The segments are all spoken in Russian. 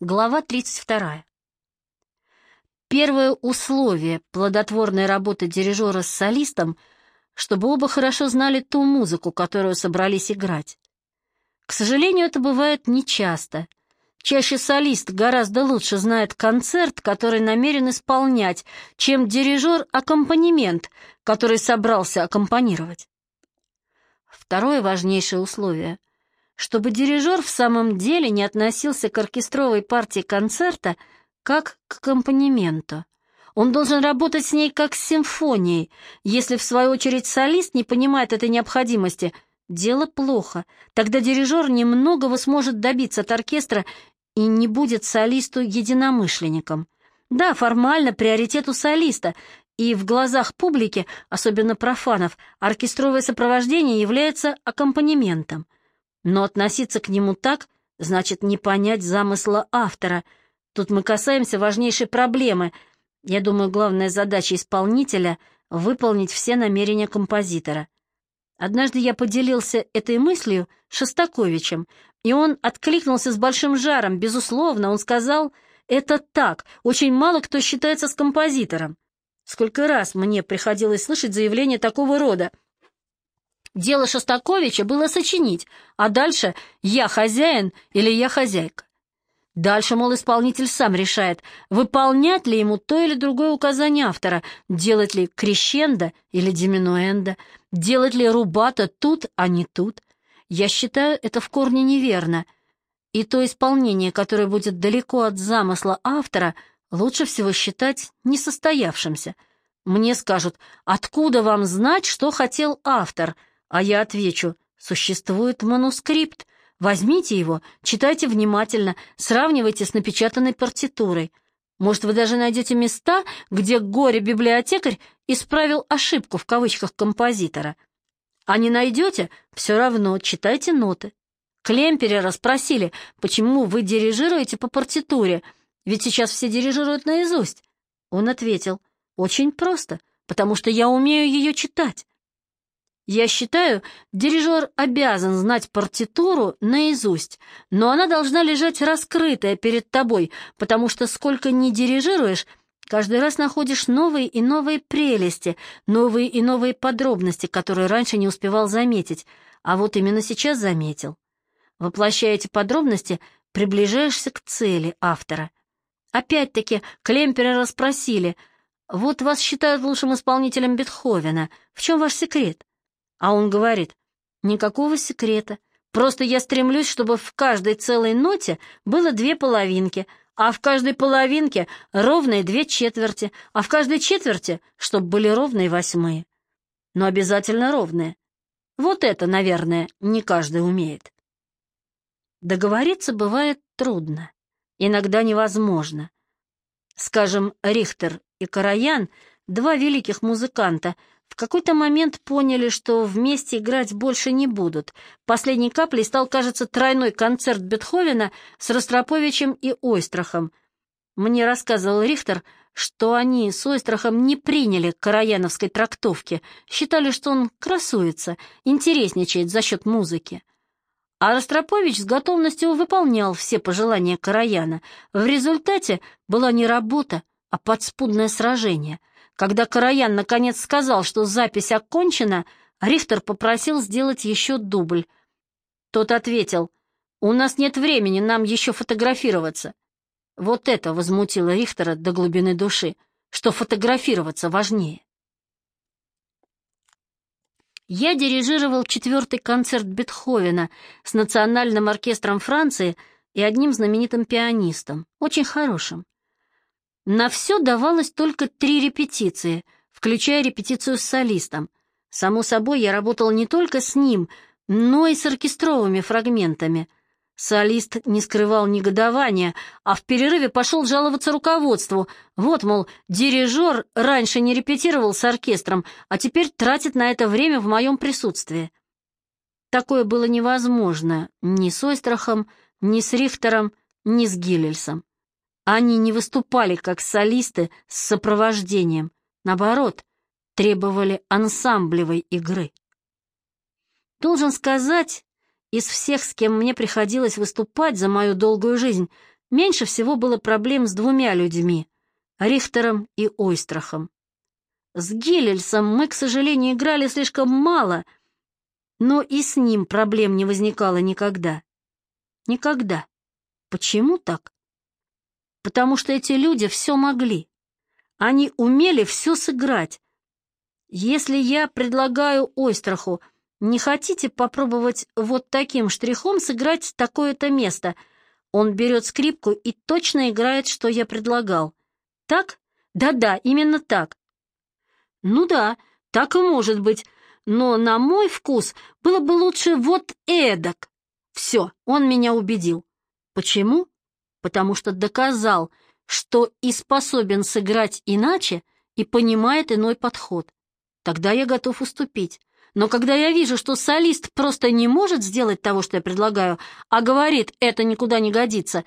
Глава 32. Первое условие плодотворной работы дирижера с солистом, чтобы оба хорошо знали ту музыку, которую собрались играть. К сожалению, это бывает нечасто. Чаще солист гораздо лучше знает концерт, который намерен исполнять, чем дирижер аккомпанемент, который собрался аккомпанировать. Второе важнейшее условие чтобы дирижер в самом деле не относился к оркестровой партии концерта как к аккомпанементу. Он должен работать с ней как с симфонией. Если, в свою очередь, солист не понимает этой необходимости, дело плохо. Тогда дирижер немногого сможет добиться от оркестра и не будет солисту единомышленником. Да, формально приоритет у солиста, и в глазах публики, особенно профанов, оркестровое сопровождение является аккомпанементом. Но относиться к нему так значит не понять замысла автора. Тут мы касаемся важнейшей проблемы. Я думаю, главная задача исполнителя — выполнить все намерения композитора. Однажды я поделился этой мыслью Шостаковичем, и он откликнулся с большим жаром. Безусловно, он сказал, «Это так, очень мало кто считается с композитором». Сколько раз мне приходилось слышать заявление такого рода — Дело Шостаковича было сочинить, а дальше «я хозяин» или «я хозяйка». Дальше, мол, исполнитель сам решает, выполнять ли ему то или другое указание автора, делать ли крещендо или диминуэндо, делать ли рубата тут, а не тут. Я считаю это в корне неверно. И то исполнение, которое будет далеко от замысла автора, лучше всего считать несостоявшимся. Мне скажут, откуда вам знать, что хотел автор – а я отвечу, существует манускрипт. Возьмите его, читайте внимательно, сравнивайте с напечатанной партитурой. Может, вы даже найдете места, где горе-библиотекарь исправил ошибку в кавычках композитора. А не найдете, все равно читайте ноты. Клемперера спросили, почему вы дирижируете по партитуре, ведь сейчас все дирижируют наизусть. Он ответил, очень просто, потому что я умею ее читать. Я считаю, дирижер обязан знать партитуру наизусть, но она должна лежать раскрытая перед тобой, потому что сколько ни дирижируешь, каждый раз находишь новые и новые прелести, новые и новые подробности, которые раньше не успевал заметить, а вот именно сейчас заметил. Воплощая эти подробности, приближаешься к цели автора. Опять-таки, Клемпера расспросили, вот вас считают лучшим исполнителем Бетховена, в чем ваш секрет? А он говорит, никакого секрета, просто я стремлюсь, чтобы в каждой целой ноте было две половинки, а в каждой половинке ровные две четверти, а в каждой четверти, чтобы были ровные восьмые. Но обязательно ровные. Вот это, наверное, не каждый умеет. Договориться бывает трудно, иногда невозможно. Скажем, Рихтер и Караян, два великих музыканта, в какой-то момент поняли, что вместе играть больше не будут. Последней каплей стал, кажется, тройной концерт Бетховена с Ростроповичем и Ойстрахом. Мне рассказывал Рихтер, что они с Ойстрахом не приняли караяновской трактовки, считали, что он красуется, интересничает за счет музыки. А Ростропович с готовностью выполнял все пожелания Караяна. В результате была не работа, а подспудное сражение — когда Караян наконец сказал, что запись окончена, Рихтер попросил сделать еще дубль. Тот ответил, «У нас нет времени, нам еще фотографироваться». Вот это возмутило Рихтера до глубины души, что фотографироваться важнее. Я дирижировал четвертый концерт Бетховена с Национальным оркестром Франции и одним знаменитым пианистом, очень хорошим. На все давалось только три репетиции, включая репетицию с солистом. Само собой, я работал не только с ним, но и с оркестровыми фрагментами. Солист не скрывал негодования, а в перерыве пошел жаловаться руководству. Вот, мол, дирижер раньше не репетировал с оркестром, а теперь тратит на это время в моем присутствии. Такое было невозможно ни с Ойстрахом, ни с Рихтером, ни с Гиллельсом. Они не выступали как солисты с сопровождением, наоборот, требовали ансамблевой игры. Должен сказать, из всех, с кем мне приходилось выступать за мою долгую жизнь, Меньше всего было проблем с двумя людьми — Рихтером и Ойстрахом. С Гелельсом мы, к сожалению, играли слишком мало, но и с ним проблем не возникало никогда. Никогда. Почему так? Потому что эти люди все могли. Они умели все сыграть. Если я предлагаю Ойстраху, не хотите попробовать вот таким штрихом сыграть такое-то место — он берет скрипку и точно играет, что я предлагал. Так? Да-да, именно так. Ну да, так и может быть, но на мой вкус было бы лучше вот эдак. Все, он меня убедил. Почему? Потому что доказал, что и способен сыграть иначе, и понимает иной подход. Тогда я готов уступить. Но когда я вижу, что солист просто не может сделать того, что я предлагаю, а говорит, это никуда не годится,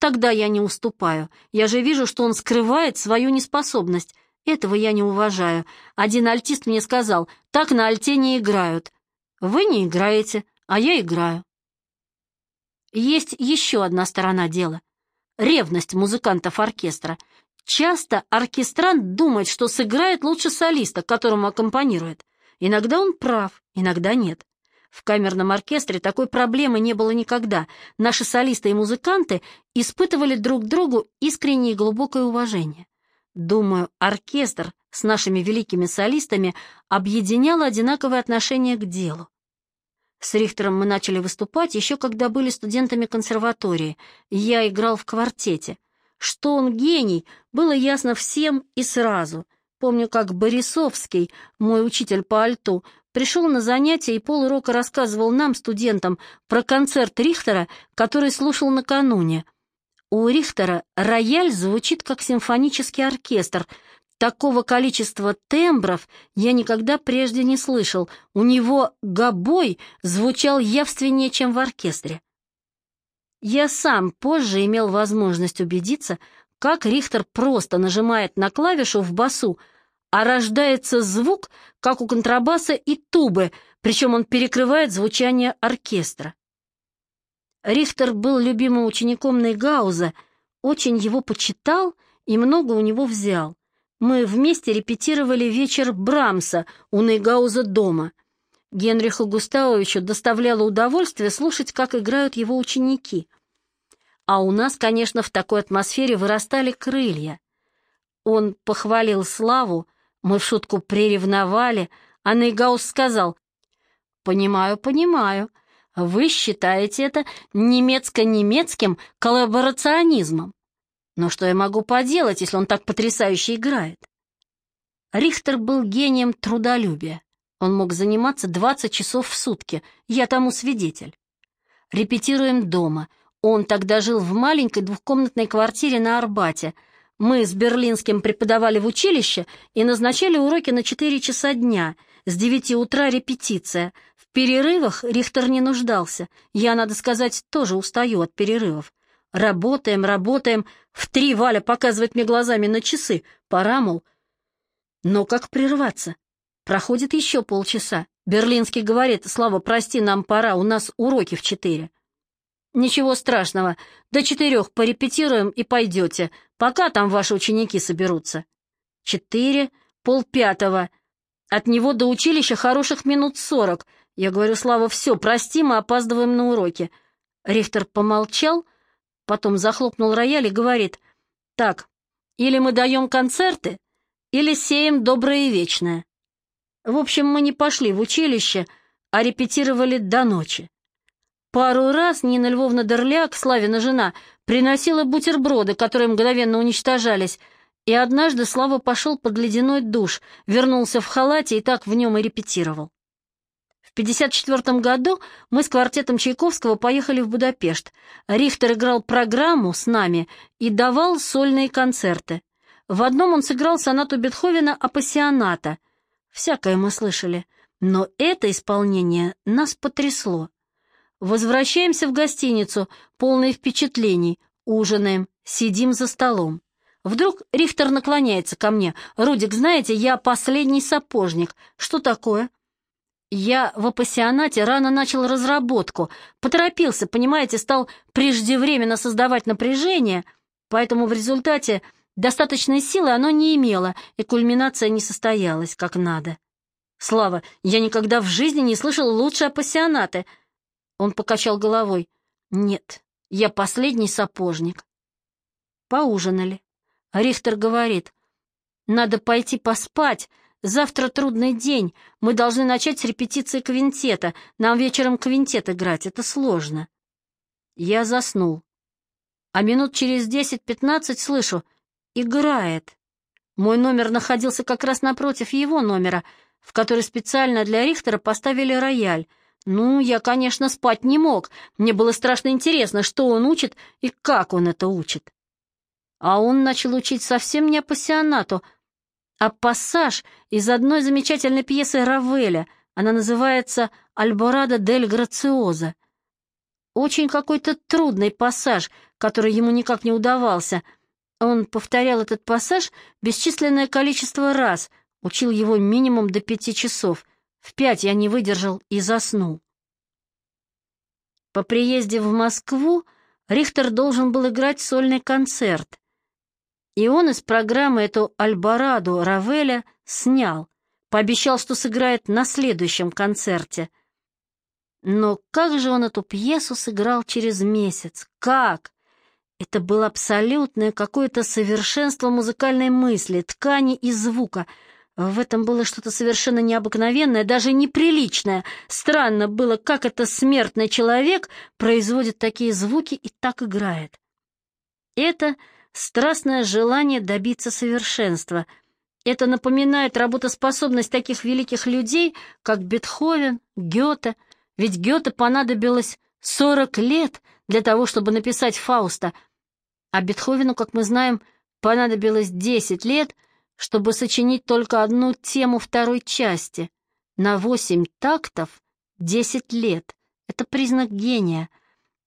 тогда я не уступаю. Я же вижу, что он скрывает свою неспособность. Этого я не уважаю. Один альтист мне сказал, так на альте не играют. Вы не играете, а я играю. Есть еще одна сторона дела. Ревность музыкантов оркестра. Часто оркестрант думает, что сыграет лучше солиста, которому аккомпанирует. Иногда он прав, иногда нет. В камерном оркестре такой проблемы не было никогда. Наши солисты и музыканты испытывали друг другу искреннее и глубокое уважение. Думаю, оркестр с нашими великими солистами объединял одинаковое отношение к делу. С Рихтером мы начали выступать еще когда были студентами консерватории. Я играл в квартете. Что он гений, было ясно всем и сразу. Помню, как Борисовский, мой учитель по альту, пришел на занятия и полурока рассказывал нам, студентам, про концерт Рихтера, который слушал накануне. У Рихтера рояль звучит как симфонический оркестр. Такого количества тембров я никогда прежде не слышал. У него гобой звучал явственнее, чем в оркестре. Я сам позже имел возможность убедиться, как Рихтер просто нажимает на клавишу в басу — а рождается звук, как у контрабаса и тубы, причем он перекрывает звучание оркестра. Рихтер был любимым учеником Нейгауза, очень его почитал и много у него взял. Мы вместе репетировали вечер Брамса у Нейгауза дома. Генриху Густавовичу доставляло удовольствие слушать, как играют его ученики. А у нас, конечно, в такой атмосфере вырастали крылья. Он похвалил Славу, мы в шутку приревновали, а Нейгаус сказал, «Понимаю, понимаю. Вы считаете это немецко-немецким коллаборационизмом. Но что я могу поделать, если он так потрясающе играет?» Рихтер был гением трудолюбия. Он мог заниматься 20 часов в сутки, я тому свидетель. Репетируем дома. Он тогда жил в маленькой двухкомнатной квартире на Арбате — мы с Берлинским преподавали в училище и назначали уроки на 4 часа дня, с 9 утра репетиция. В перерывах Рихтер не нуждался. Я, надо сказать, тоже устаю от перерывов. Работаем, работаем. В три Валя показывает мне глазами на часы. Пора, мол. Но как прерваться? Проходит еще полчаса. Берлинский говорит, Слава, прости, нам пора, у нас уроки в четыре. «Ничего страшного. До четырех порепетируем и пойдете, пока там ваши ученики соберутся». «Четыре, полпятого. От него до училища хороших минут сорок. Я говорю, Слава, все, прости, мы опаздываем на уроки». Рихтер помолчал, потом захлопнул рояль и говорит, «Так, или мы даем концерты, или сеем доброе и вечное». В общем, мы не пошли в училище, а репетировали до ночи. Пару раз Нина Львовна Дерляк, Славина жена, приносила бутерброды, которые мгновенно уничтожались, и однажды Слава пошел под ледяной душ, вернулся в халате и так в нем и репетировал. В 1954 году мы с квартетом Чайковского поехали в Будапешт. Рихтер играл программу с нами и давал сольные концерты. В одном он сыграл сонату Бетховена «Апассионата». Всякое мы слышали, но это исполнение нас потрясло. Возвращаемся в гостиницу, полные впечатлений, ужинаем, сидим за столом. Вдруг Рихтер наклоняется ко мне. «Рудик, знаете, я последний сапожник. Что такое?» Я в апассионате рано начал разработку, поторопился, понимаете, стал преждевременно создавать напряжение, поэтому в результате достаточной силы оно не имело, и кульминация не состоялась как надо. Слава, я никогда в жизни не слышал лучше апассионаты. Он покачал головой. Нет, я последний сапожник. Поужинали. Рихтер говорит, надо пойти поспать, Завтра трудный день. Мы должны начать с репетиции квинтета. Нам вечером квинтет играть. Это сложно. Я заснул. А минут через десять-пятнадцать слышу. Играет. Мой номер находился как раз напротив его номера, в который специально для Рихтера поставили рояль. Ну, я, конечно, спать не мог. Мне было страшно интересно, что он учит и как он это учит. А он начал учить совсем не апассионату, а пассаж из одной замечательной пьесы Равеля. Она называется «Альборадо дель Грациоза». Очень какой-то трудный пассаж, который ему никак не удавался. Он повторял этот пассаж бесчисленное количество раз, учил его минимум до пяти часов. В пять я не выдержал и заснул. По приезде в Москву Рихтер должен был играть сольный концерт. И он из программы эту «Альбораду» Равеля снял, пообещал, что сыграет на следующем концерте. Но как же он эту пьесу сыграл через месяц? Как? Это было абсолютное какое-то совершенство музыкальной мысли, ткани и звука. В этом было что-то совершенно необыкновенное, даже неприличное. Странно было, как это смертный человек производит такие звуки и так играет. Это страстное желание добиться совершенства. Это напоминает работоспособность таких великих людей, как Бетховен, Гёте, ведь Гёте понадобилось 40 лет для того, чтобы написать Фауста, а Бетховену, как мы знаем, понадобилось 10 лет, чтобы сочинить только одну тему второй части. На 8 тактов 10 лет. Это признак гения.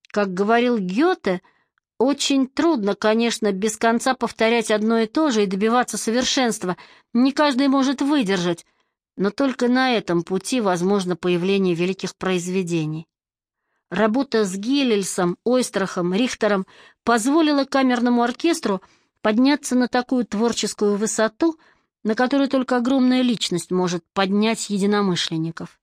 Как говорил Гёте, — очень трудно, конечно, без конца повторять одно и то же и добиваться совершенства. Не каждый может выдержать, но только на этом пути возможно появление великих произведений. Работа с Гелельсом, Ойстрахом, Рихтером позволила камерному оркестру подняться на такую творческую высоту, на которую только огромная личность может поднять единомышленников.